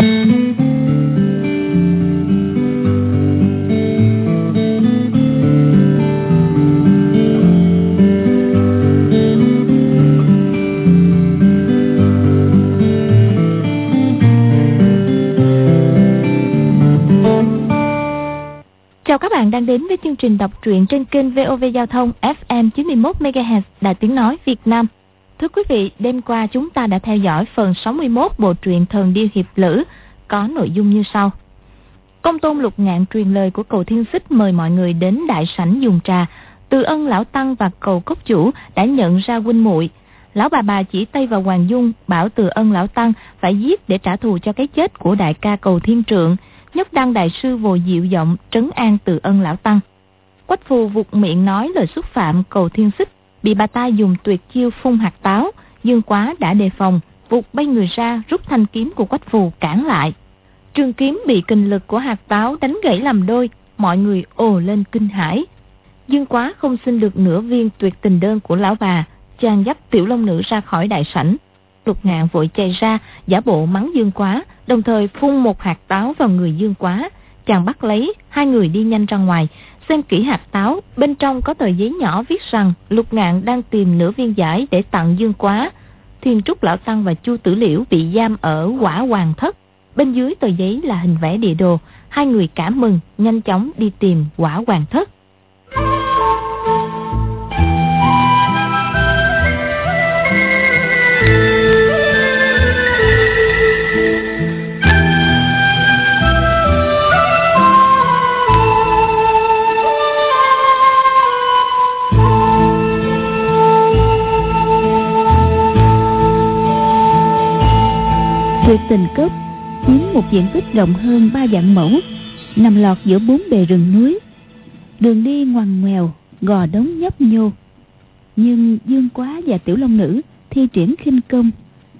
Chào các bạn đang đến với chương trình đọc truyện trên kênh VOV Giao thông FM 91 MHz Đài Tiếng nói Việt Nam. Thưa quý vị, đêm qua chúng ta đã theo dõi phần 61 bộ truyện Thần điêu hiệp lữ có nội dung như sau. Công tôn lục ngạn truyền lời của cầu thiên xích mời mọi người đến đại sảnh dùng trà. Từ ân lão tăng và cầu cốc chủ đã nhận ra huynh muội. Lão bà bà chỉ tay vào Hoàng Dung bảo từ ân lão tăng phải giết để trả thù cho cái chết của đại ca cầu thiên trượng nhất đăng đại sư vội dịu giọng trấn an từ ân lão tăng quách phù vụt miệng nói lời xúc phạm cầu thiên xích bị bà ta dùng tuyệt chiêu phun hạt táo dương quá đã đề phòng vụt bay người ra rút thanh kiếm của quách phù cản lại. Trường kiếm bị kình lực của hạt táo đánh gãy làm đôi mọi người ồ lên kinh hãi. Dương quá không xin được nửa viên tuyệt tình đơn của lão bà chàng dắt tiểu long nữ ra khỏi đại sảnh. Lục ngạn vội chạy ra giả bộ mắng dương quá đồng thời phun một hạt táo vào người Dương Quá. Chàng bắt lấy, hai người đi nhanh ra ngoài, xem kỹ hạt táo, bên trong có tờ giấy nhỏ viết rằng Lục Ngạn đang tìm nửa viên giải để tặng Dương Quá. Thiên Trúc Lão Tăng và Chu Tử Liễu bị giam ở quả hoàng thất. Bên dưới tờ giấy là hình vẽ địa đồ, hai người cảm mừng, nhanh chóng đi tìm quả hoàng thất. Rộng hơn ba vạn mẫu, nằm lọt giữa bốn bề rừng núi. Đường đi ngoằn ngoèo, gò đống nhấp nhô. Nhưng Dương Quá và Tiểu Long Nữ thi triển khinh công,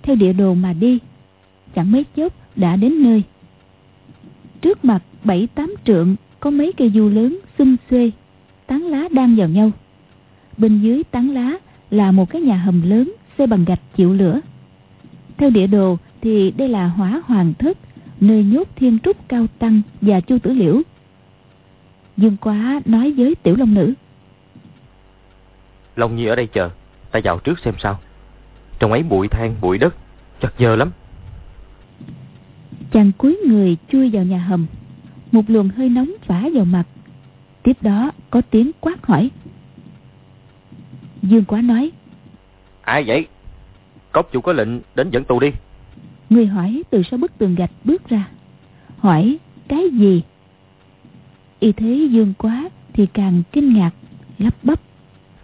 theo địa đồ mà đi. Chẳng mấy chốc đã đến nơi. Trước mặt bảy tám trượng có mấy cây du lớn xum xuê, tán lá đang vào nhau. Bên dưới tán lá là một cái nhà hầm lớn xây bằng gạch chịu lửa. Theo địa đồ thì đây là hỏa hoàng thất nơi nhốt thiên trúc cao tăng và chu tử liễu. Dương quá nói với tiểu long nữ. Long nhi ở đây chờ ta vào trước xem sao. Trong ấy bụi than bụi đất chật giờ lắm. Chàng cúi người chui vào nhà hầm. Một luồng hơi nóng phả vào mặt. Tiếp đó có tiếng quát hỏi. Dương quá nói. Ai vậy? Cốc chủ có lệnh đến dẫn tù đi Người hỏi từ sau bức tường gạch bước ra. Hỏi cái gì? Y thế dương quá Thì càng kinh ngạc Lắp bắp.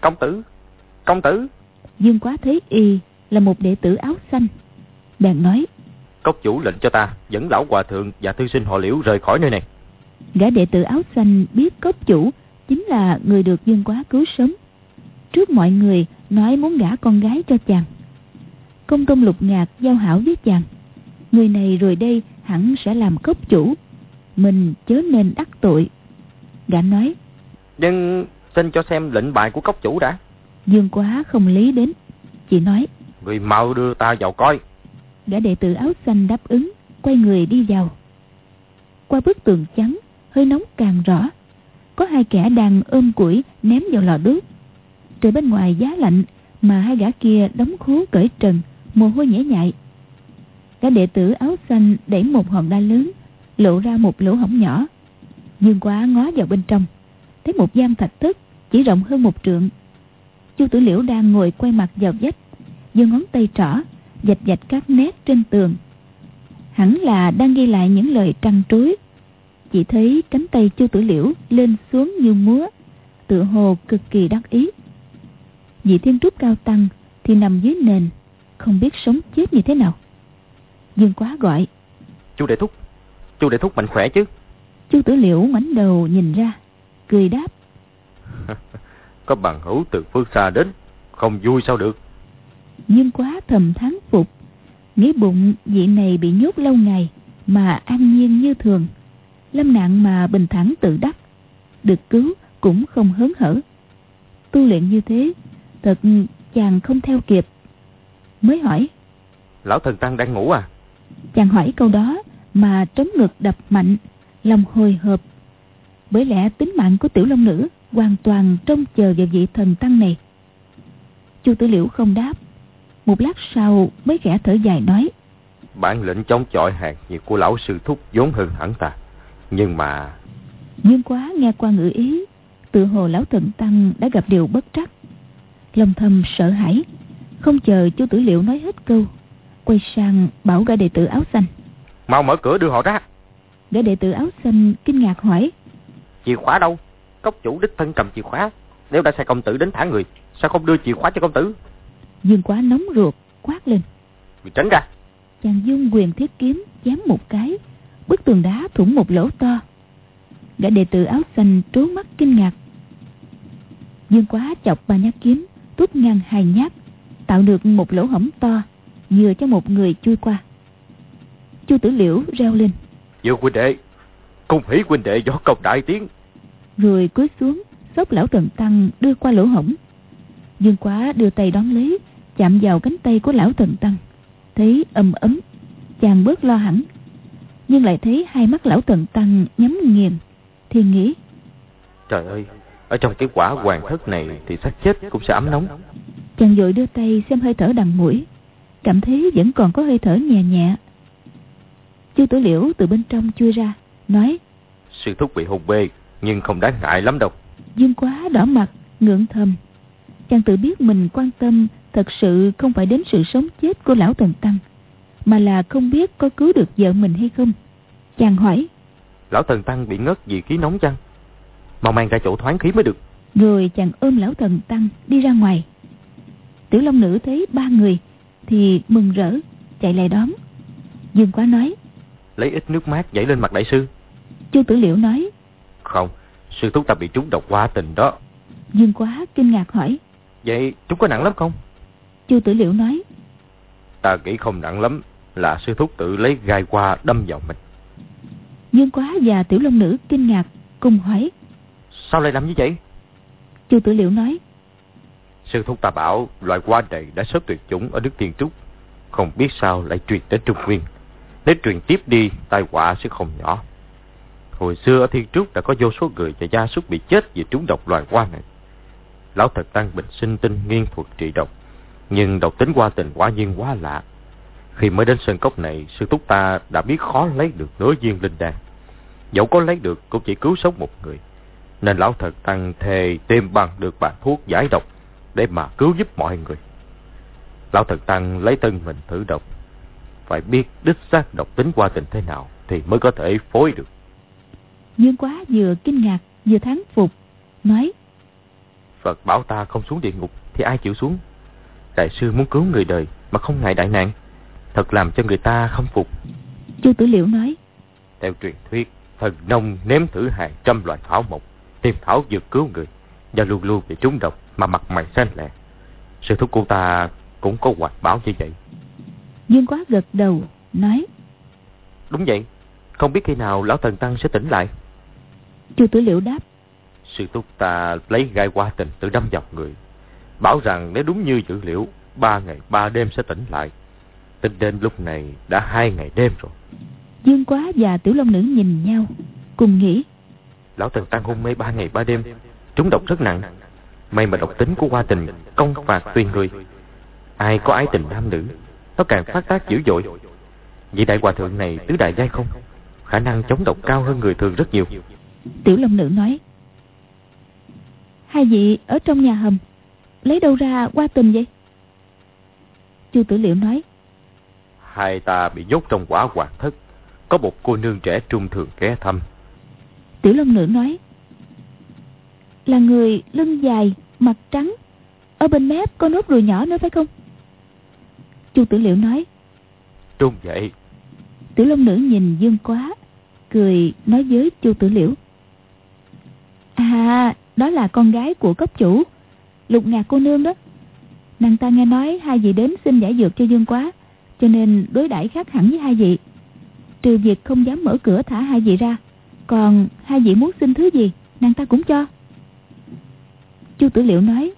Công tử Công tử. Dương quá thấy y là một đệ tử áo xanh. Bèn nói Cốc chủ lệnh cho ta dẫn lão hòa thượng và thư sinh họ liễu rời khỏi nơi này. Gã đệ tử áo xanh biết cốc chủ Chính là người được dương quá cứu sống. Trước mọi người nói muốn gả con gái cho chàng. Công tôn lục ngạc giao hảo với chàng Người này rồi đây hẳn sẽ làm cốc chủ. Mình chớ nên đắc tội. Gã nói Nhưng xin cho xem lệnh bài của cốc chủ đã. Dương quá không lý đến. Chỉ nói Người mau đưa ta vào coi. Gã đệ tử áo xanh đáp ứng Quay người đi vào. Qua bức tường trắng Hơi nóng càng rõ. Có hai kẻ đang ôm củi ném vào lò đốt. Trời bên ngoài giá lạnh Mà hai gã kia đóng khố cởi trần Mồ hôi nhễ nhại các đệ tử áo xanh đẩy một hòn đá lớn, Lộ ra một lỗ hổng nhỏ. Dương quá ngó vào bên trong, Thấy một gian thạch thất Chỉ rộng hơn một trượng. Chu tử liễu đang ngồi quay mặt vào vách, giơ ngón tay trỏ Dạch dạch các nét trên tường. Hẳn là đang ghi lại những lời trăng trối. Chỉ thấy cánh tay chu tử liễu Lên xuống như múa, Tựa hồ cực kỳ đắc ý. Vị thiên trúc cao tăng Thì nằm dưới nền, Không biết sống chết như thế nào. Dương quá gọi. Chú đệ thúc Chú đệ thúc mạnh khỏe chứ. Chú tử liễu ngoảnh đầu nhìn ra Cười đáp. Có bằng hữu từ phương xa đến Không vui sao được. Dương quá thầm thán phục Nghĩ bụng vị này bị nhốt lâu ngày Mà an nhiên như thường. Lâm nạn mà bình thản tự đắc Được cứu cũng không hớn hở. Tu luyện như thế Thật chàng không theo kịp. Mới hỏi Lão thần tăng đang ngủ à Chàng hỏi câu đó mà trống ngực đập mạnh, lòng hồi hộp. Bởi lẽ tính mạng của tiểu long nữ hoàn toàn trông chờ vào vị thần tăng này. Chu Tử Liễu không đáp. Một lát sau mới khẽ thở dài nói. Bản lĩnh chống chọi hàng nhiệt của lão sư thúc vốn hơn hẳn ta. Nhưng mà... Dương quá nghe qua ngữ ý, tự hồ lão thần tăng đã gặp điều bất trắc. Lòng thầm sợ hãi, không chờ chu tử liệu nói hết câu. Quay sang bảo gã đệ tử áo xanh. Mau mở cửa đưa họ ra. Gã đệ tử áo xanh kinh ngạc hỏi. Chìa khóa đâu? Cốc chủ đích thân cầm chìa khóa. Nếu đã sai công tử đến thả người, sao không đưa chìa khóa cho công tử? Dương quá nóng ruột, quát lên. Vì tránh ra. Chàng dung quyền thiết kiếm chém một cái, bức tường đá thủng một lỗ to. Gã đệ tử áo xanh trố mắt kinh ngạc. Dương quá chọc ba nhát kiếm, tuốt ngang hai nhát, tạo được một lỗ hổng to, vừa cho một người chui qua. Chu tử liễu reo lên. Dương huynh đệ, cung hỷ huynh đệ do công đại tiến. Rồi cúi xuống, xốc lão trần tăng đưa qua lỗ hổng. Dương quá đưa tay đón lấy, chạm vào cánh tay của lão thần tăng. Thấy ầm ấm, chàng bớt lo hẳn. Nhưng lại thấy hai mắt lão thần tăng nhắm nghiền. Thì nghĩ. Trời ơi, ở trong cái quả hoàng thất này thì xác chết cũng sẽ ấm nóng. Chàng vội đưa tay xem hơi thở đằng mũi. Cảm thấy vẫn còn có hơi thở nhẹ nhẹ. Chu tử liễu từ bên trong chui ra, nói. Sư thúc bị hôn bê, nhưng không đáng ngại lắm đâu. Dương quá đỏ mặt, ngượng thầm. Chàng tự biết mình quan tâm thật sự không phải đến sự sống chết của lão thần tăng, mà là không biết có cứu được vợ mình hay không. Chàng hỏi. Lão thần tăng bị ngất vì khí nóng chăng? Mau mang ra chỗ thoáng khí mới được. Rồi chàng ôm lão thần tăng đi ra ngoài. Tiểu Long Nữ thấy ba người thì mừng rỡ, chạy lại đón. Dương quá nói. Lấy ít nước mát dậy lên mặt đại sư. Chu Tử Liễu nói. Không, sư thúc ta bị trúng độc hoa tình đó. Dương quá kinh ngạc hỏi. Vậy chúng có nặng lắm không? Chu Tử Liễu nói. Ta nghĩ không nặng lắm, là sư thúc tự lấy gai qua đâm vào mình. Dương quá và Tiểu Long Nữ kinh ngạc, cùng hỏi. Sao lại làm như vậy? Chu Tử Liễu nói. Sư thúc ta bảo loại hoa này đã sớm tuyệt chủng ở nước Tiên Trúc. Không biết sao lại truyền đến Trung Nguyên. Nếu truyền tiếp đi, tai họa sẽ không nhỏ. Hồi xưa ở Thiên Trúc đã có vô số người và gia súc bị chết vì trúng độc loài hoa này. Lão thật tăng bình sinh tinh nghiên thuật trị độc. Nhưng độc tính qua tình quả nhiên quá lạ. Khi mới đến sân cốc này, sư thúc ta đã biết khó lấy được nửa viên linh đan. Dẫu có lấy được cũng chỉ cứu sống một người. Nên lão thật tăng thề tìm bằng được bản thuốc giải độc để mà cứu giúp mọi người. Lão thật tăng lấy tân mình thử độc. Phải biết đích xác độc tính qua tình thế nào thì mới có thể phối được. Dương quá vừa kinh ngạc vừa thán phục, nói Phật bảo ta không xuống địa ngục thì ai chịu xuống. Đại sư muốn cứu người đời mà không ngại đại nạn. Thật làm cho người ta không phục. Chu Tử Liễu nói Theo truyền thuyết, thần nông nếm thử hàng trăm loại thảo mộc, tìm thảo dược cứu người. Do luôn luôn bị trúng độc mà mặt mày xanh lẹ. Sư thúc cô ta cũng có hoạt bảo như vậy. Dương quá gật đầu, nói Đúng vậy, không biết khi nào lão thần tăng sẽ tỉnh lại. Chu Tử Liễu đáp Sư thúc ta lấy gai qua tình tự đâm vào người. Bảo rằng nếu đúng như dữ liệu, ba ngày ba đêm sẽ tỉnh lại. Tính đến lúc này đã hai ngày đêm rồi. Dương quá và Tiểu Long Nữ nhìn nhau, cùng nghĩ. Lão thần tăng hôn mê ba ngày ba đêm, trúng độc rất nặng. May mà độc tính của hoa tình công phạt tùy người. Ai có ái tình nam nữ, nó càng phát tác dữ dội. Vị đại hòa thượng này tứ đại giai không? Khả năng chống độc cao hơn người thường rất nhiều. Tiểu Long Nữ nói. Hai vị ở trong nhà hầm, lấy đâu ra qua tình vậy? Chu Tử Liệu nói. Hai ta bị nhốt trong quả hoàng thất. Có một cô nương trẻ trung thường ghé thăm. Tiểu Long Nữ nói. Là người lưng dài, mặt trắng. Ở bên mép có nốt ruồi nhỏ nữa phải không? Chu Tử Liệu nói. Đúng vậy. Tiểu Long Nữ nhìn Dương Quá, cười nói với Chu Tử Liễu. À, đó là con gái của cấp chủ, Lục Ngạc cô nương đó. Nàng ta nghe nói hai vị đến xin giải dược cho Dương Quá, cho nên đối đãi khác hẳn với hai vị. Trừ việc không dám mở cửa thả hai vị ra, còn hai vị muốn xin thứ gì, nàng ta cũng cho. Chu Tử Liệu nói.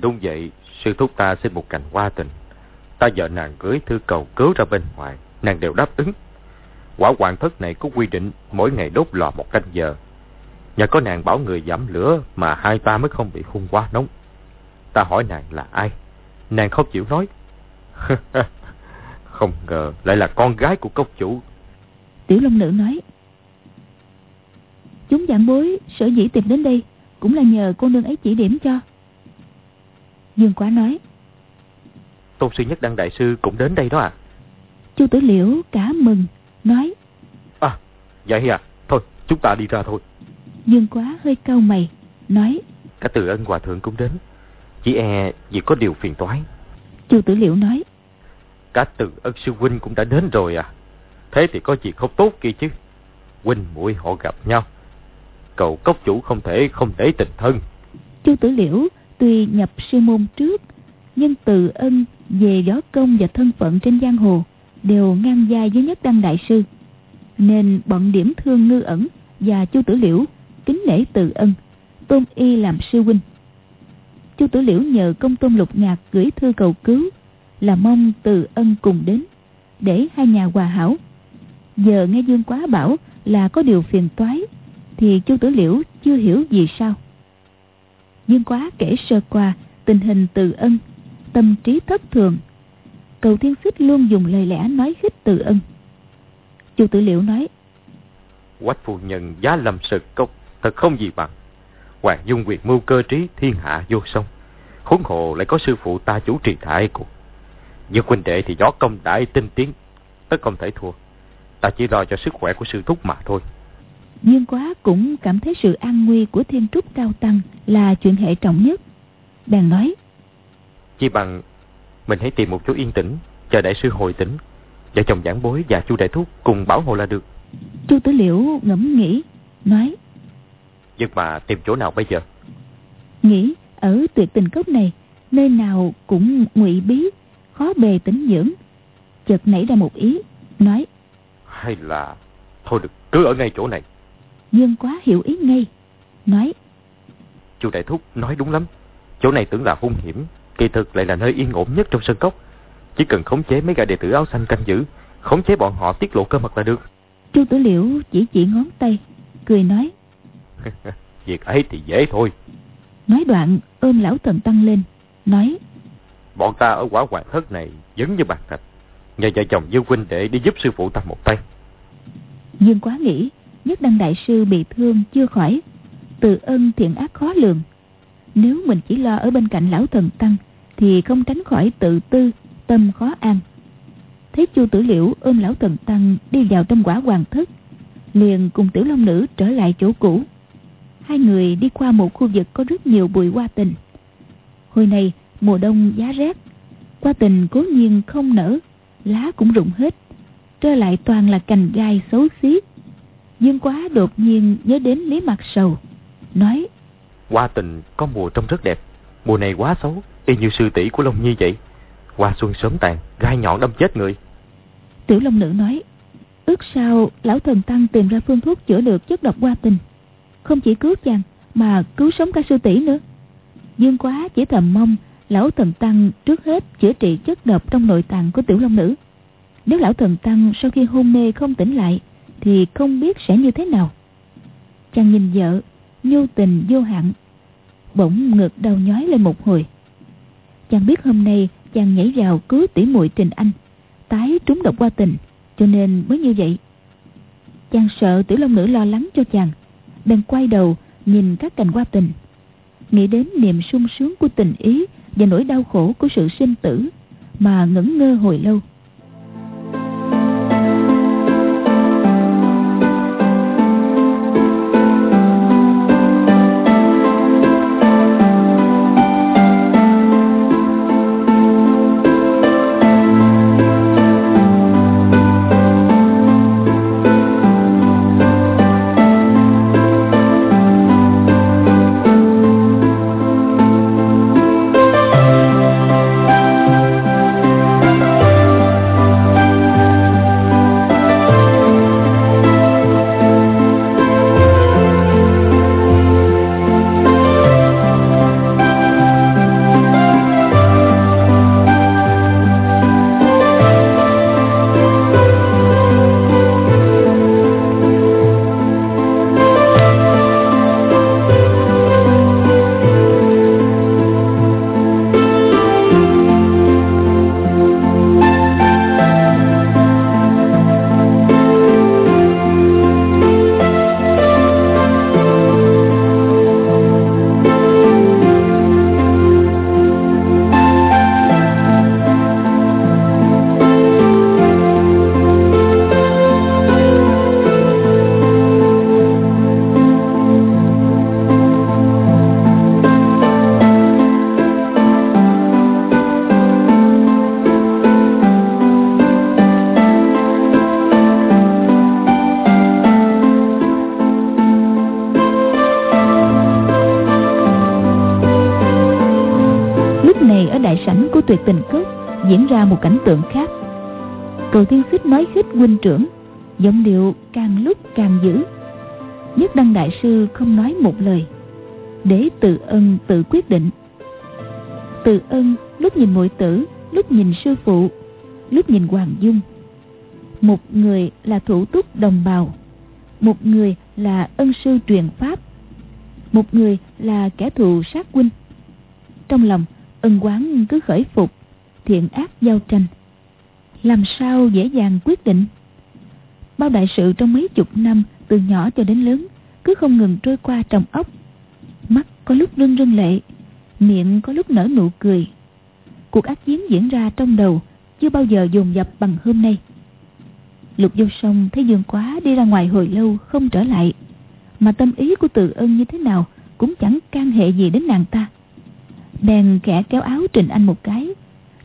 Đúng vậy, sư thúc ta xin một cành hoa tình. Ta vợ nàng gửi thư cầu cứu ra bên ngoài, nàng đều đáp ứng. Quả hoàng thất này có quy định mỗi ngày đốt lò một canh giờ. Nhờ có nàng bảo người giảm lửa mà hai ta mới không bị hung quá nóng. Ta hỏi nàng là ai? Nàng không chịu nói. không ngờ lại là con gái của cốc chủ. Tiểu Long Nữ nói. Chúng giảng bối sở dĩ tìm đến đây cũng là nhờ cô nương ấy chỉ điểm cho. Dương Quá nói. Tôn sư nhất đăng đại sư cũng đến đây đó à? Chu Tử Liễu cả mừng, nói. À, vậy à, thôi chúng ta đi ra thôi. Dương Quá hơi cau mày, nói. Cả từ ân hòa thượng cũng đến, chỉ e vì có điều phiền toái. Chu Tử Liễu nói. Cả từ ân sư huynh cũng đã đến rồi à? Thế thì có gì không tốt kia chứ? Huynh muội họ gặp nhau, cầu cốc chủ không thể không để tình thân. Chu Tử Liễu tuy nhập sư môn trước, nhưng từ ân về gió công và thân phận trên giang hồ đều ngang vai với nhất đăng đại sư nên bọn điểm thương ngư ẩn và chu tử liễu kính lễ từ ân tôn y làm sư huynh chu tử liễu nhờ công tôn lục ngạc gửi thư cầu cứu là mong từ ân cùng đến để hai nhà hòa hảo giờ nghe dương quá bảo là có điều phiền toái thì chu tử liễu chưa hiểu gì sao. Dương quá kể sơ qua, tình hình từ ân, tâm trí thất thường. Cầu thiên xích luôn dùng lời lẽ nói khích từ ân. Chu tử liễu nói, quách phu nhân giá lâm sự cốc thật không gì bằng. Hoàng dung quyền mưu cơ trí, thiên hạ vô song. Huống hồ lại có sư phụ ta chủ trì đại cuộc nhưng huynh đệ thì gió công đại tinh tiến, tất không thể thua. Ta chỉ lo cho sức khỏe của sư thúc mà thôi. Dương quá cũng cảm thấy sự an nguy của thiên trúc cao tăng là chuyện hệ trọng nhất. Bèn nói. Chỉ bằng mình hãy tìm một chỗ yên tĩnh, chờ đại sư hồi tỉnh. Vợ chồng giảng bối và chu đại thúc cùng bảo hộ là được. Chu tử liễu ngẫm nghĩ, nói. Nhưng mà tìm chỗ nào bây giờ? Nghĩ ở tuyệt tình cốc này, nơi nào cũng ngụy bí, khó bề tính dưỡng. Chợt nảy ra một ý, nói. Hay là thôi được, cứ ở ngay chỗ này. Dương quá hiểu ý ngay, nói. Chu đại thúc nói đúng lắm, chỗ này tưởng là hung hiểm, kỳ thực lại là nơi yên ổn nhất trong sân cốc. Chỉ cần khống chế mấy gã đệ tử áo xanh canh giữ, khống chế bọn họ tiết lộ cơ mật là được. Chu Tử Liễu chỉ chỉ ngón tay, cười nói. Việc ấy thì dễ thôi. Nói đoạn ôm lão thần tăng lên, nói. Bọn ta ở quả hoàng thất này giống như bạc thạch. Nhờ vợ chồng Dương huynh để đi giúp sư phụ ta một tay. Dương quá nghĩ, nhất đăng đại sư bị thương chưa khỏi. Từ ân thiện ác khó lường. Nếu mình chỉ lo ở bên cạnh lão thần tăng thì không tránh khỏi tự tư, tâm khó an. Thấy chu tử liễu ôm lão thần tăng đi vào trong quả hoàng thất, liền cùng tiểu long nữ trở lại chỗ cũ. Hai người đi qua một khu vực có rất nhiều bụi hoa tình. Hồi này mùa đông giá rét, hoa tình cố nhiên không nở, lá cũng rụng hết, trơ lại toàn là cành gai xấu xí. Dương quá đột nhiên nhớ đến Lý Mặt Sầu, nói Hoa tình có mùa trông rất đẹp Mùa này quá xấu Y như sư tỷ của Long Nhi vậy. Hoa xuân sớm tàn Gai nhọn đâm chết người. Tiểu Long Nữ nói Ước sao lão thần tăng tìm ra phương thuốc chữa được chất độc hoa tình. Không chỉ cứu chàng Mà cứu sống cả sư tỷ nữa. Dương quá chỉ thầm mong Lão thần tăng trước hết chữa trị chất độc trong nội tạng của tiểu long nữ. Nếu lão thần tăng sau khi hôn mê không tỉnh lại thì không biết sẽ như thế nào. Chàng nhìn vợ Nhu tình, vô hạn, bỗng ngực đau nhói lên một hồi. Chàng biết hôm nay chàng nhảy vào cứu tỷ muội trình anh, tái trúng độc qua tình, cho nên mới như vậy. Chàng sợ tiểu long nữ lo lắng cho chàng, bèn quay đầu nhìn các cành hoa tình. Nghĩ đến niềm sung sướng của tình ý và nỗi đau khổ của sự sinh tử mà ngẩn ngơ hồi lâu. Một cảnh tượng khác. Cầu thiên xích nói khích huynh trưởng, giọng điệu càng lúc càng dữ. Nhất đăng đại sư không nói một lời. Để tự ân tự quyết định. Tự ân lúc nhìn muội tử, lúc nhìn sư phụ, lúc nhìn hoàng dung. Một người là thủ túc đồng bào, một người là ân sư truyền pháp, một người là kẻ thù sát huynh. Trong lòng, ân quán cứ khởi phục thiện ác giao tranh. Làm sao dễ dàng quyết định? Bao đại sự trong mấy chục năm, từ nhỏ cho đến lớn, cứ không ngừng trôi qua trong ốc mắt có lúc rưng rưng lệ, miệng có lúc nở nụ cười. Cuộc ác chiến diễn ra trong đầu, chưa bao giờ dồn dập bằng hôm nay. Lục vô sông thấy dương quá đi ra ngoài hồi lâu không trở lại, mà tâm ý của từ ân như thế nào cũng chẳng can hệ gì đến nàng ta. Bèn khẽ kéo áo trình anh một cái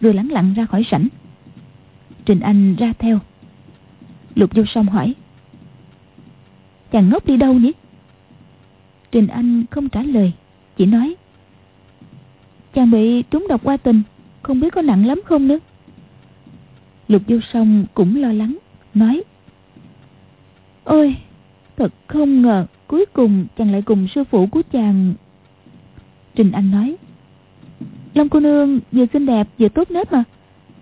rồi lẳng lặng ra khỏi sảnh. Trình anh ra theo. Lục vô song hỏi, chàng ngốc đi đâu nhỉ? Trình anh không trả lời, chỉ nói, chàng bị trúng độc qua tình, không biết có nặng lắm không nữa. Lục vô song cũng lo lắng, nói, ôi, thật không ngờ cuối cùng chàng lại cùng sư phụ của chàng. Trình anh nói long cô nương vừa xinh đẹp vừa tốt nết mà.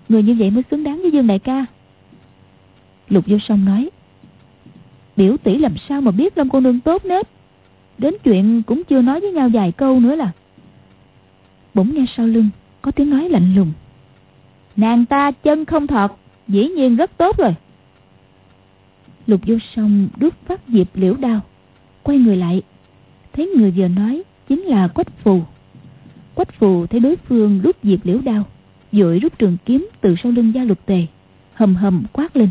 Người như vậy mới xứng đáng với dương đại ca. Lục vô song nói, biểu tỷ làm sao mà biết long cô nương tốt nết đến chuyện cũng chưa nói với nhau vài câu nữa là. Bỗng nghe sau lưng có tiếng nói lạnh lùng, nàng ta chân không thọt, dĩ nhiên rất tốt rồi. Lục vô song đút phát diệp liễu đao, quay người lại, thấy người vừa nói chính là quách phù quách phù thấy đối phương rút diệp liễu đao vội rút trường kiếm từ sau lưng gia lục tề hầm hầm quát lên.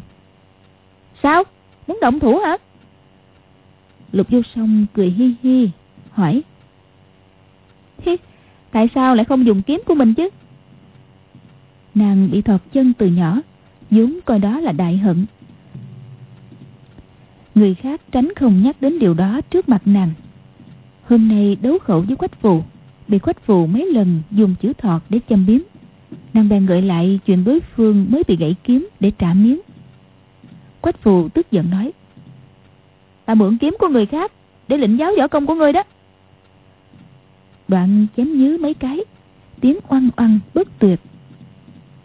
Sao? Muốn động thủ hả? Lục vô song cười hi hi hỏi. Thế, tại sao lại không dùng kiếm của mình chứ? Nàng bị thọt chân từ nhỏ vốn coi đó là đại hận. Người khác tránh không nhắc đến điều đó trước mặt nàng. Hôm nay đấu khẩu với quách phù bị quách phù mấy lần dùng chữ thọt để châm biếm. Nàng bèn gợi lại chuyện đối phương mới bị gãy kiếm để trả miếng. Quách phù tức giận nói, ta mượn kiếm của người khác để lĩnh giáo võ công của ngươi đó. Đoạn chém nhứ mấy cái, tiếng oăng oăng bất tuyệt.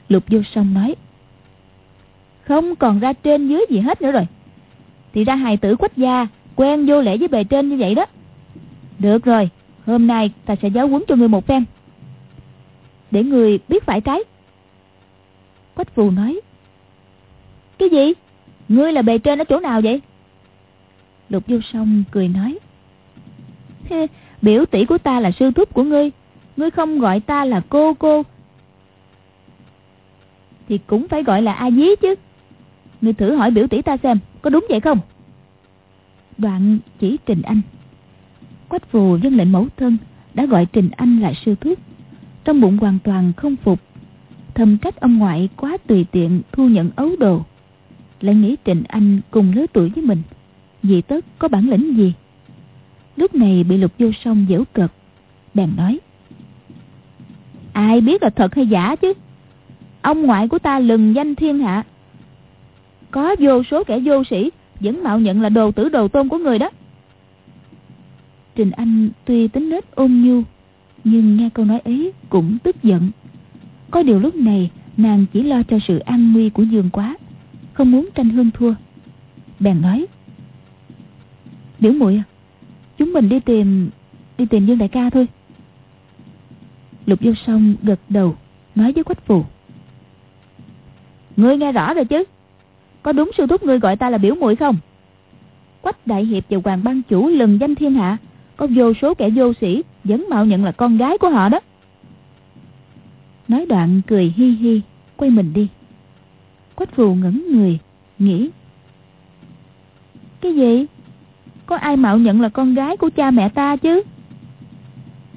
Lục vô song nói, không còn ra trên dưới gì hết nữa rồi. Thì ra hài tử quách gia quen vô lễ với bề trên như vậy đó. Được rồi hôm nay ta sẽ giáo huấn cho ngươi một phen. Để người biết phải trái quách phù nói, cái gì? Ngươi là bề trên ở chỗ nào vậy? Lục vô song cười nói biểu tỷ của ta là sư thúc của ngươi. Ngươi không gọi ta là cô cô. Thì cũng phải gọi là a dí chứ. Ngươi thử hỏi biểu tỷ ta xem, có đúng vậy không? Đoạn chỉ trình anh quách phù dân lệnh mẫu thân, đã gọi trình anh là sư thúc. Trong bụng hoàn toàn không phục, thầm trách ông ngoại quá tùy tiện thu nhận ấu đồ. Lại nghĩ trình anh cùng lứa tuổi với mình vì tất có bản lĩnh gì? Lúc này bị lục vô song dễu cợt, bèn nói, ai biết là thật hay giả chứ? Ông ngoại của ta lừng danh thiên hạ. Có vô số kẻ vô sĩ vẫn mạo nhận là đồ tử đồ tôn của người đó trình anh tuy tính nết ôn nhu, nhưng nghe câu nói ấy cũng tức giận. Có điều lúc này, nàng chỉ lo cho sự an nguy của dương quá, không muốn tranh hương thua. Bèn nói, Biểu muội à Chúng mình đi tìm Đi tìm Dương đại ca thôi. Lục vô song gật đầu, Nói với quách phù, Ngươi nghe rõ rồi chứ? Có đúng sư thúc ngươi gọi ta là biểu muội không? Quách đại hiệp và hoàng ban chủ lừng danh thiên hạ có vô số kẻ vô sĩ Vẫn mạo nhận là con gái của họ đó. Nói đoạn cười hi hi, Quay mình đi. Quách phù ngẩn người, Nghĩ. Cái gì? Có ai mạo nhận là con gái của cha mẹ ta chứ?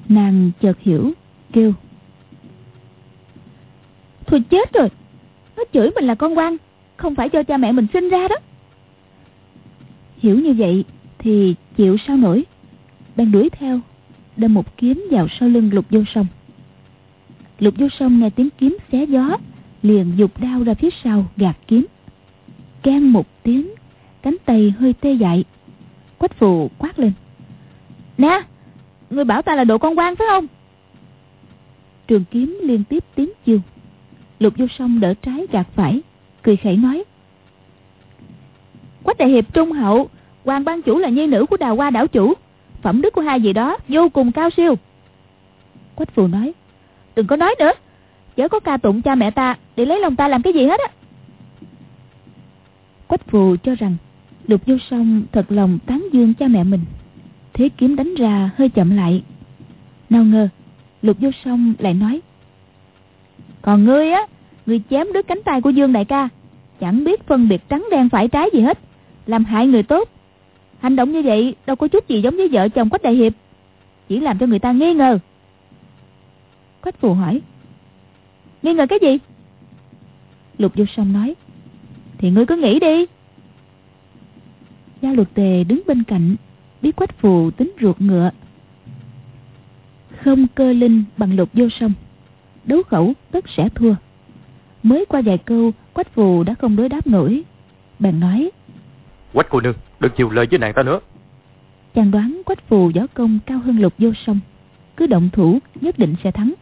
Nàng chợt hiểu, kêu. Thôi chết rồi, nó chửi mình là con quan không phải cho cha mẹ mình sinh ra đó. Hiểu như vậy thì chịu sao nổi đang đuổi theo đâm một kiếm vào sau lưng lục vô sông lục vô sông nghe tiếng kiếm xé gió, liền dục đao ra phía sau gạt kiếm. Keng một tiếng, cánh tay hơi tê dại, quách phù quát lên. Nè, người bảo ta là độ con quan phải không? Trường kiếm liên tiếp tiếng chiêu. Lục vô song đỡ trái gạt phải, cười khẩy nói. Quách đại hiệp trung hậu hoàng ban chủ là nhi nữ của đào hoa đảo chủ phẩm đức của hai vị đó vô cùng cao siêu. Quách phù nói, đừng có nói nữa. Chớ có ca tụng cha mẹ ta để lấy lòng ta làm cái gì hết á. Quách phù cho rằng lục vô song thật lòng tán dương cha mẹ mình. Thế kiếm đánh ra hơi chậm lại. Nào ngờ, lục vô song lại nói, còn ngươi á, ngươi chém đứt cánh tay của dương đại ca, chẳng biết phân biệt trắng đen phải trái gì hết, làm hại người tốt hành động như vậy đâu có chút gì giống với vợ chồng quách đại hiệp. Chỉ làm cho người ta nghi ngờ. Quách phù hỏi, nghi ngờ cái gì? Lục vô song nói, thì ngươi cứ nghĩ đi. Gia luật tề đứng bên cạnh, biết quách phù tính ruột ngựa. Không cơ linh bằng lục vô song, đấu khẩu tất sẽ thua. Mới qua vài câu, quách phù đã không đối đáp nổi. Bèn nói, quách cô nương đừng chịu lời với nàng ta nữa. Chàng đoán quách phù võ công cao hơn lục vô song. Cứ động thủ, nhất định sẽ thắng.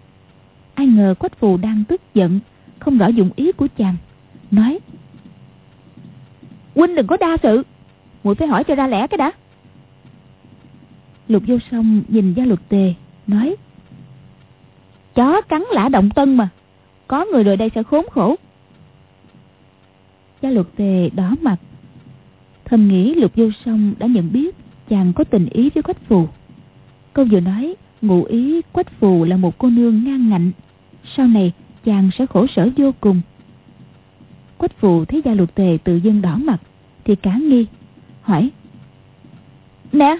Ai ngờ quách phù đang tức giận, không rõ dụng ý của chàng. Nói, huynh đừng có đa sự. Muội phải hỏi cho ra lẽ cái đã. Lục vô song nhìn gia luật tề, nói, chó cắn lã động tân mà. Có người rồi đây sẽ khốn khổ. Gia luật tề đỏ mặt thầm nghĩ lục vô song đã nhận biết chàng có tình ý với quách phù. Câu vừa nói, ngụ ý quách phù là một cô nương ngang ngạnh. Sau này, chàng sẽ khổ sở vô cùng. Quách phù thấy gia lục tề tự dưng đỏ mặt, thì cả nghi, hỏi, nè,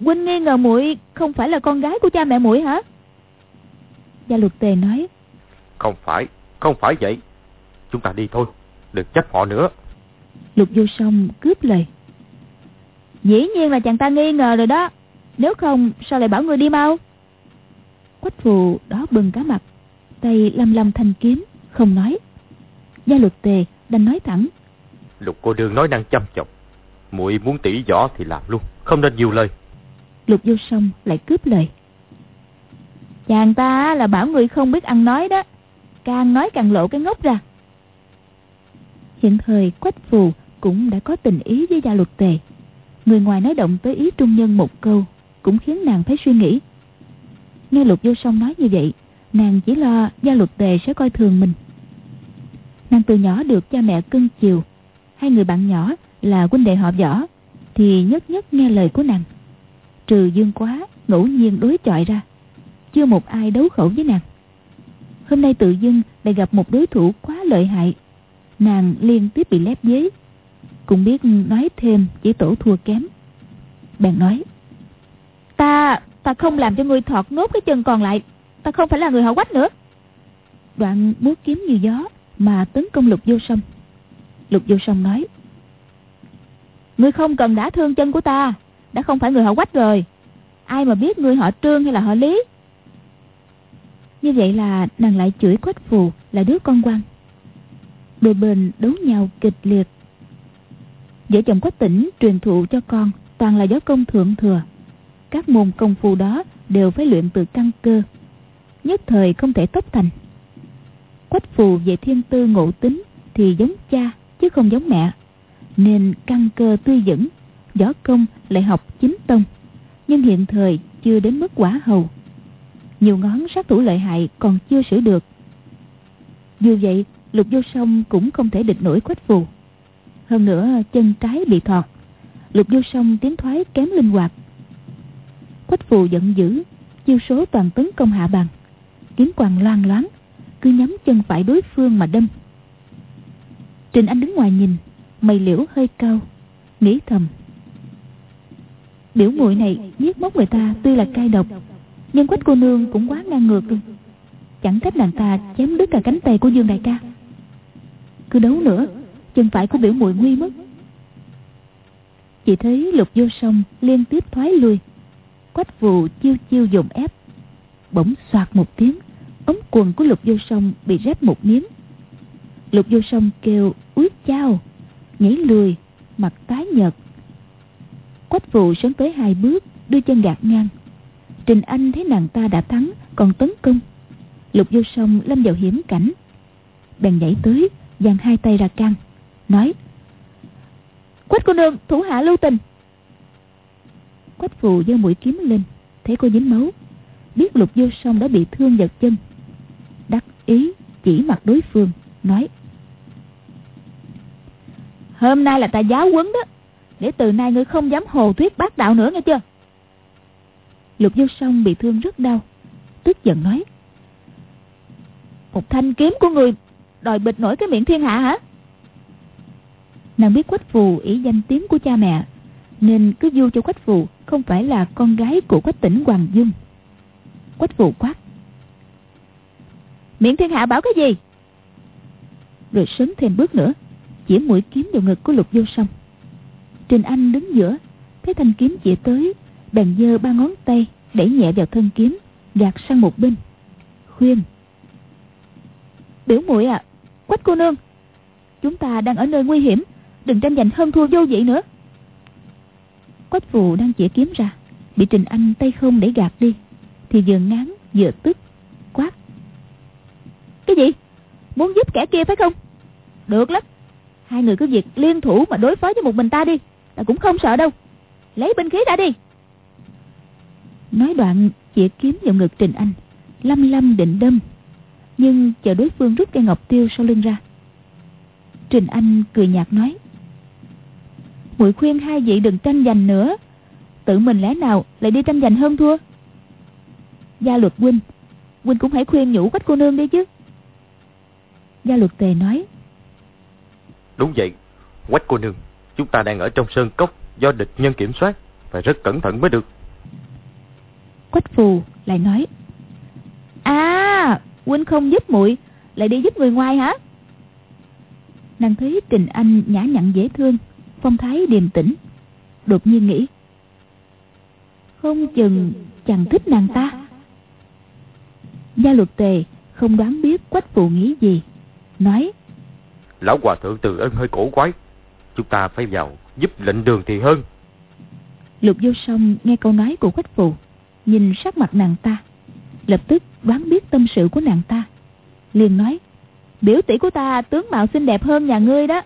huynh nghi ngờ muội không phải là con gái của cha mẹ muội hả? Gia lục tề nói, không phải không phải vậy. Chúng ta đi thôi, đừng trách họ nữa lục vô song cướp lời. Dĩ nhiên là chàng ta nghi ngờ rồi đó. Nếu không sao lại bảo người đi mau? Quách phù đó bừng cả mặt tay lăm lăm thanh kiếm không nói. Gia luật tề đành nói thẳng. Lục cô đương nói năng chăm chọc. Muội muốn tỉ võ thì làm luôn không nên nhiều lời. Lục vô song lại cướp lời. Chàng ta là bảo người không biết ăn nói đó. Càng nói càng lộ cái ngốc ra hiện thời, quách phù cũng đã có tình ý với gia luật tề. Người ngoài nói động tới ý trung nhân một câu cũng khiến nàng thấy suy nghĩ. Nghe lục vô song nói như vậy, nàng chỉ lo gia luật tề sẽ coi thường mình. Nàng từ nhỏ được cha mẹ cưng chiều. Hai người bạn nhỏ là huynh đệ họ võ thì nhất nhất nghe lời của nàng. Trừ dương quá ngẫu nhiên đối chọi ra, chưa một ai đấu khẩu với nàng. Hôm nay tự dưng lại gặp một đối thủ quá lợi hại nàng liên tiếp bị lép dế cũng biết nói thêm chỉ tổ thua kém. Bèn nói ta ta không làm cho ngươi thọt nốt cái chân còn lại. Ta không phải là người họ quách nữa. Đoạn múa kiếm như gió mà tấn công lục vô sông, lục vô sông nói ngươi không cần đã thương chân của ta đã không phải người họ quách rồi. Ai mà biết ngươi họ trương hay là họ lý? Như vậy là nàng lại chửi quách phù là đứa con quan đôi bên đấu nhau kịch liệt. Vợ chồng quách tỉnh truyền thụ cho con, toàn là gió công thượng thừa. Các môn công phu đó đều phải luyện từ căn cơ, nhất thời không thể tốc thành. Quách phù về thiên tư ngộ tính thì giống cha chứ không giống mẹ, nên căn cơ tươi vững võ công lại học chính tông, nhưng hiện thời chưa đến mức quả hầu. Nhiều ngón sát thủ lợi hại còn chưa sửa được. Dù vậy lục vô song cũng không thể địch nổi quách phù. Hơn nữa, chân trái bị thọt. Lục vô song tiến thoái kém linh hoạt. Quách phù giận dữ, chiêu số toàn tấn công hạ bàn kiếm quàng loan loáng, cứ nhắm chân phải đối phương mà đâm. Trình anh đứng ngoài nhìn mày liễu hơi cao. Nghĩ thầm, biểu muội này giết móc người ta tuy là cay độc, nhưng quách cô nương cũng quá ngang ngược. Luôn chẳng trách nàng ta chém đứt cả cánh tay của dương đại ca cứ đấu nữa, chân phải của biểu muội nguy mất. Chỉ thấy lục vô sông liên tiếp thoái lui, quách phù chiêu chiêu dồn ép, bỗng soạt một tiếng, ống quần của lục vô sông bị rách một miếng. Lục vô sông kêu, úi chao! nhảy lùi, mặt tái nhợt. Quách phụ sớm tới hai bước, đưa chân gạt ngang. Trình anh thấy nàng ta đã thắng, còn tấn công. Lục vô sông lâm vào hiểm cảnh, bèn nhảy tới giang hai tay ra can, nói, quách cô nương, thủ hạ lưu tình. Quách phù giơ mũi kiếm lên, thấy cô dính máu, biết lục vô song đã bị thương vào chân, đắc ý chỉ mặt đối phương, nói, hôm nay là ta giáo quấn đó, để từ nay ngươi không dám hồ thuyết bác đạo nữa nghe chưa? Lục vô song bị thương rất đau, tức giận nói, một thanh kiếm của người đòi bịt nổi cái miệng thiên hạ hả? Nàng biết quách phù ý danh tiếng của cha mẹ, nên cứ du cho quách phù, không phải là con gái của quách tỉnh hoàng dung. Quách phù quát, miệng thiên hạ bảo cái gì? Rồi sớm thêm bước nữa, chỉ mũi kiếm vào ngực của lục vô song. Trình anh đứng giữa, thấy thanh kiếm chỉ tới, bèn giơ ba ngón tay đẩy nhẹ vào thân kiếm, gạt sang một bên. Khuyên, biểu muội à quách cô nương, chúng ta đang ở nơi nguy hiểm, đừng tranh giành hơn thua vô vị nữa. Quách phù đang chĩa kiếm ra, bị trình anh tay không để gạt đi, thì vừa ngán vừa tức, quát. Cái gì? Muốn giúp kẻ kia phải không? Được lắm, hai người cứ việc liên thủ mà đối phó với một mình ta đi, ta cũng không sợ đâu. Lấy binh khí ra đi. Nói đoạn, chĩa kiếm vào ngực trình anh lâm lâm định đâm nhưng chờ đối phương rút cây ngọc tiêu sau lưng ra. Trình anh cười nhạt nói muội khuyên hai vị đừng tranh giành nữa. Tự mình lẽ nào lại đi tranh giành hơn thua? Gia luật huynh huynh cũng hãy khuyên nhủ quách cô nương đi chứ. Gia luật tề nói đúng vậy quách cô nương chúng ta đang ở trong sơn cốc do địch nhân kiểm soát phải rất cẩn thận mới được. Quách phù lại nói huynh không giúp muội lại đi giúp người ngoài hả? Nàng thấy trình anh nhã nhặn dễ thương phong thái điềm tĩnh đột nhiên nghĩ không chừng chẳng thích nàng ta. Gia luật tề không đoán biết quách phụ nghĩ gì nói lão hòa thượng từ ân hơi cổ quái chúng ta phải vào giúp lệnh đường thì hơn. Lục vô song nghe câu nói của quách phụ nhìn sắc mặt nàng ta lập tức đoán biết tâm sự của nàng ta. Liền nói, biểu tỷ của ta tướng mạo xinh đẹp hơn nhà ngươi đó,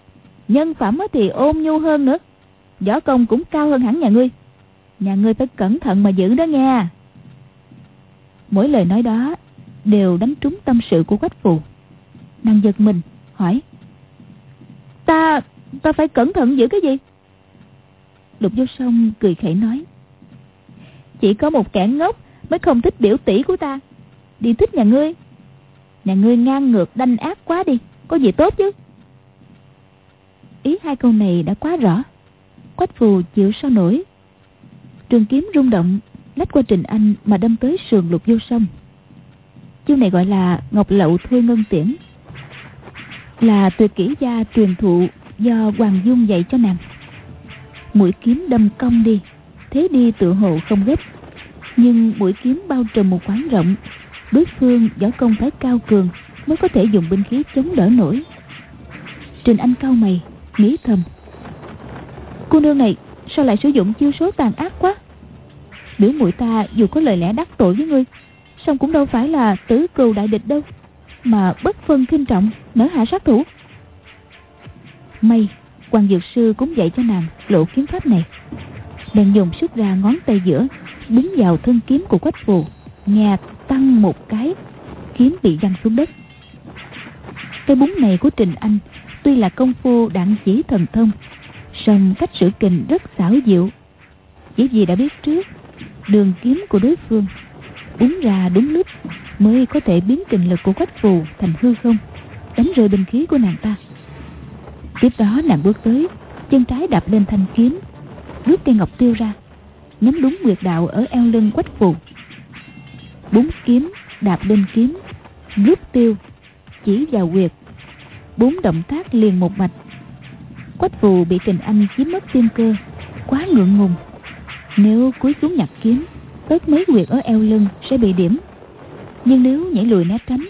nhân phẩm thì ôn nhu hơn nữa, võ công cũng cao hơn hẳn nhà ngươi. Nhà ngươi phải cẩn thận mà giữ đó nghe mỗi lời nói đó đều đánh trúng tâm sự của quách phù. Nàng giật mình, hỏi, ta ta phải cẩn thận giữ cái gì? Lục vô sông cười khẩy nói, chỉ có một kẻ ngốc mới không thích biểu tỷ của ta. Đi thích nhà ngươi. Nhà ngươi ngang ngược đanh ác quá đi. Có gì tốt chứ? Ý hai câu này đã quá rõ. Quách phù chịu sao nổi. Trường kiếm rung động, lách qua trình anh mà đâm tới sườn lục vô sông chiêu này gọi là ngọc lậu thuê ngân tiễn. Là tuyệt kỹ gia truyền thụ do hoàng dung dạy cho nàng. Mũi kiếm đâm cong đi, thế đi tự hồ không gấp nhưng mũi kiếm bao trùm một khoảng rộng đối phương, võ công phải cao cường mới có thể dùng binh khí chống đỡ nổi. Trình anh cao mày, nghĩ thầm, cô nương này sao lại sử dụng chiêu số tàn ác quá? Biểu mũi ta dù có lời lẽ đắc tội với ngươi, song cũng đâu phải là tứ cừu đại địch đâu, mà bất phân khinh trọng, nở hạ sát thủ. May quan dược sư cũng dạy cho nàng lộ kiếm pháp này đang dùng sức ra ngón tay giữa búng vào thân kiếm của quách phù nghe tăng một cái, kiếm bị văng xuống đất. Cái búng này của trình anh, tuy là công phu đạn chỉ thần thông, song cách sử kình rất xảo diệu. Chỉ vì đã biết trước, đường kiếm của đối phương, búng ra đúng lúc mới có thể biến kình lực của quách phù thành hư không, đánh rơi binh khí của nàng ta. Tiếp đó nàng bước tới, chân trái đạp lên thanh kiếm, rút cây ngọc tiêu ra nhắm đúng nguyệt đạo ở eo lưng quách phù búng kiếm, đạp lên kiếm rút tiêu, chỉ vào quyệt bốn động tác liền một mạch. Quách phù bị kình anh chiếm mất tiên cơ, quá ngượng ngùng. Nếu cúi xuống nhặt kiếm ớt mấy quyệt ở eo lưng sẽ bị điểm. Nhưng nếu nhảy lùi né tránh,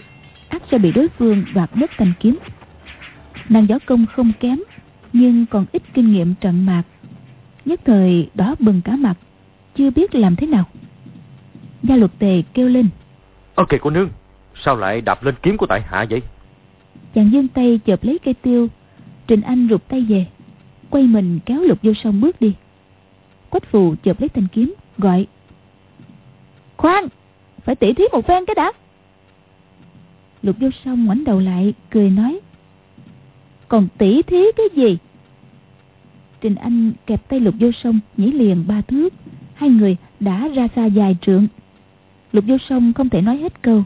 ắt sẽ bị đối phương đoạt mất thành kiếm. Nàng võ công không kém, nhưng còn ít kinh nghiệm trận mạc. Nhất thời đó bừng cả mặt chưa biết làm thế nào. Gia luật tề kêu lên. Ok cô nương sao lại đạp lên kiếm của tại hạ vậy? Chàng dương tay chợp lấy cây tiêu. Trình anh rụt tay về quay mình kéo lục vô sông bước đi. Quách phù chợp lấy thanh kiếm gọi. Khoan phải tỉ thí một phen cái đã. Lục vô sông ngoảnh đầu lại cười nói. Còn tỉ thí cái gì? Trình anh kẹp tay lục vô sông nhảy liền ba thước hai người đã ra xa dài trượng. Lục vô sông không thể nói hết câu.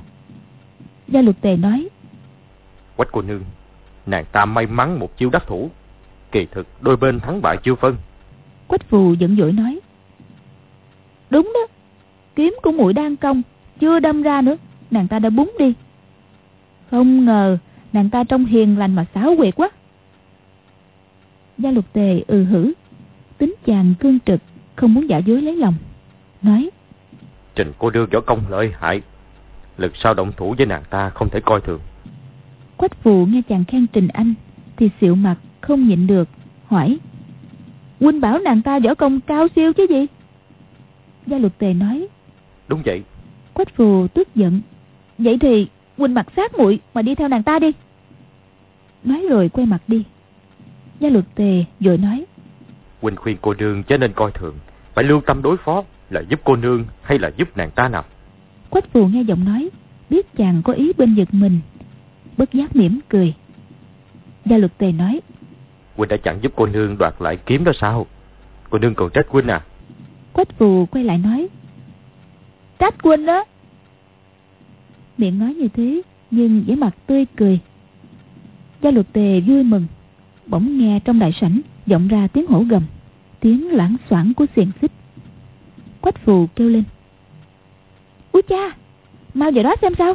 Gia luật tề nói quách cô nương nàng ta may mắn một chiêu đắc thủ. Kỳ thực đôi bên thắng bại chưa phân. Quách phù giận dỗi nói đúng đó kiếm của muội đang công chưa đâm ra nữa nàng ta đã búng đi. Không ngờ nàng ta trông hiền lành mà xáo quyệt quá. Gia lục tề ừ hử tính chàng cương trực không muốn giả dối lấy lòng. Nói. Trình cô đưa võ công lợi hại. Lực sau động thủ với nàng ta không thể coi thường. Quách phù nghe chàng khen trình anh thì xịu mặt không nhịn được hỏi. Huynh bảo nàng ta võ công cao siêu chứ gì? Gia luật tề nói. Đúng vậy. Quách phù tức giận. Vậy thì huynh mặc sát muội mà đi theo nàng ta đi. Nói rồi quay mặt đi. Gia luật tề vội nói huynh khuyên cô nương chớ nên coi thường. Phải lưu tâm đối phó là giúp cô nương hay là giúp nàng ta nào. Quách phù nghe giọng nói biết chàng có ý bên giật mình bất giác mỉm cười. Gia luật tề nói huynh đã chẳng giúp cô nương đoạt lại kiếm đó sao? Cô nương còn trách huynh à? Quách phù quay lại nói trách huynh đó miệng nói như thế nhưng vẻ mặt tươi cười. Gia luật tề vui mừng bỗng nghe trong đại sảnh vọng ra tiếng hổ gầm, tiếng loảng xoảng của xiềng xích. Quách phù kêu lên, úi cha, mau vào đó xem sao.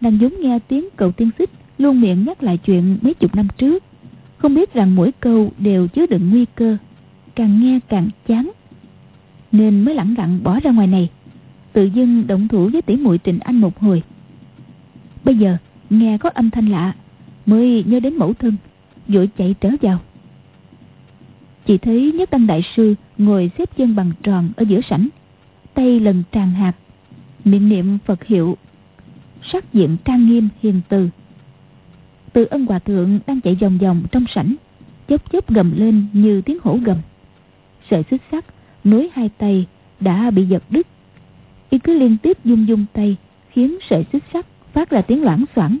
Nàng giống nghe tiếng cầu tiên xích, luôn miệng nhắc lại chuyện mấy chục năm trước. Không biết rằng mỗi câu đều chứa đựng nguy cơ, càng nghe càng chán. Nên mới lẳng lặng bỏ ra ngoài này, tự dưng động thủ với tỷ muội trình anh một hồi. Bây giờ nghe có âm thanh lạ mới nhớ đến mẫu thân, vội chạy trở vào. Chỉ thấy nhất tăng đại sư ngồi xếp chân bằng tròn ở giữa sảnh, tay lần tràn hạt, miệng niệm phật hiệu, sắc diện trang nghiêm hiền từ. Từ ân hòa thượng đang chạy vòng vòng trong sảnh, chớp chớp gầm lên như tiếng hổ gầm. Sợi xích sắt nối hai tay đã bị giật đứt. Y cứ liên tiếp dung dung tay, khiến sợi xích sắt phát ra tiếng loảng xoảng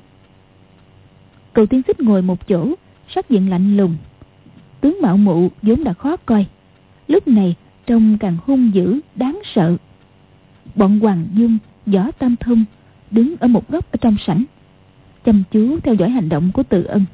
cầu tiên xích ngồi một chỗ, sắc diện lạnh lùng. Tướng mạo mụ vốn đã khó coi. Lúc này, trông càng hung dữ, đáng sợ. Bọn hoàng dung võ tam thông đứng ở một góc ở trong sảnh, chăm chú theo dõi hành động của tự ân.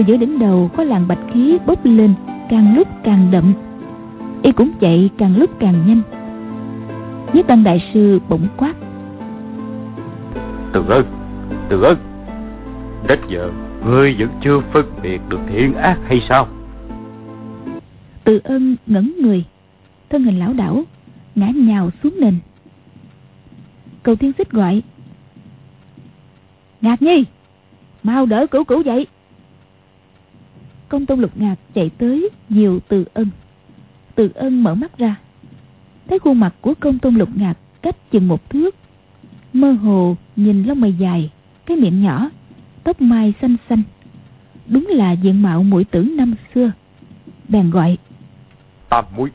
Từ giữa đỉnh đầu có làn bạch khí bốc lên Càng lúc càng đậm. Y cũng chạy càng lúc càng nhanh. Nhất đăng đại sư bỗng quát. Từ ân từ ân đến giờ ngươi vẫn chưa phân biệt được thiện ác hay sao? Từ ân ngẩn người. Thân hình lão đảo Ngã nhào xuống nền. Cầu thiên xích gọi. Ngạc nhi Mau đỡ cửu cửu dậy Công tôn lục ngạc chạy tới Dìu từ ân. Từ ân mở mắt ra. Thấy khuôn mặt của công tôn lục ngạc Cách chừng một thước. Mơ hồ nhìn lông mày dài Cái miệng nhỏ Tóc mai xanh xanh. Đúng là diện mạo mũi tử năm xưa. Bèn gọi. Tam muội